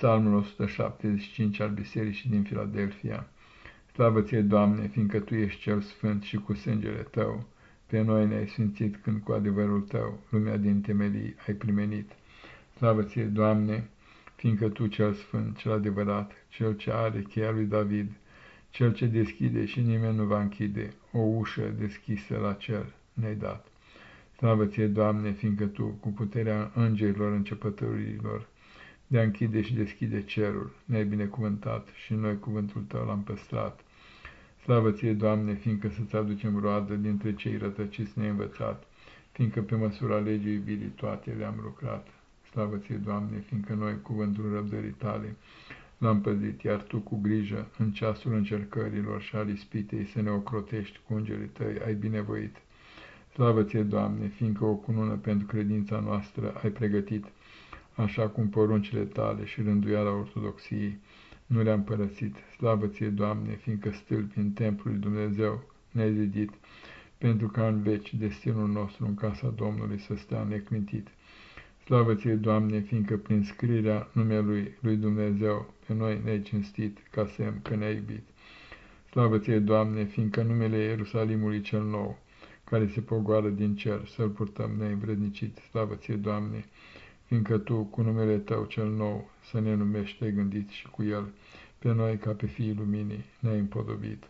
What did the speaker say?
Psalmul 175 al Bisericii din Filadelfia. Slavă ție, Doamne, fiindcă Tu ești cel sfânt și cu sângele Tău, pe noi ne-ai sfințit când cu adevărul Tău, lumea din temelii ai primenit. Slavă ție, Doamne, fiindcă Tu cel sfânt, cel adevărat, cel ce are cheia lui David, cel ce deschide și nimeni nu va închide, o ușă deschisă la cer ne-ai dat. Slavă ție, Doamne, fiindcă Tu, cu puterea îngerilor începătorilor, de a închide și deschide cerul, ne-ai binecuvântat și noi cuvântul Tău l-am păstrat. Slavă Ție, Doamne, fiindcă să-ți aducem roadă dintre cei rătăciți ne învățat, fiindcă pe măsura legii iubirii toate le-am lucrat. Slavă Ție, Doamne, fiindcă noi cuvântul răbdării Tale l-am păzit, iar Tu cu grijă în ceasul încercărilor și al ispitei să ne ocrotești cu îngerii Tăi, ai binevoit. Slavă Ție, Doamne, fiindcă o cunună pentru credința noastră ai pregătit, așa cum poruncile tale și rânduiala ortodoxiei nu le-am părăsit. Slavă ție, Doamne, fiindcă stâlpi în templul lui Dumnezeu ne-ai zidit, pentru ca în veci destinul nostru în casa Domnului să stea neclintit. Slavă ție, Doamne, fiindcă prin scrierea numelui lui Dumnezeu pe noi ne-ai cinstit ca semn că ne-ai iubit. Slavă ție, Doamne, fiindcă numele Ierusalimului cel nou, care se pogoară din cer, să-l purtăm neînvrednicit. Slavă ție, Doamne, fiindcă Tu, cu numele Tău cel nou, să ne numești, te gândit și cu El, pe noi ca pe fiii luminii ne-ai împodobit.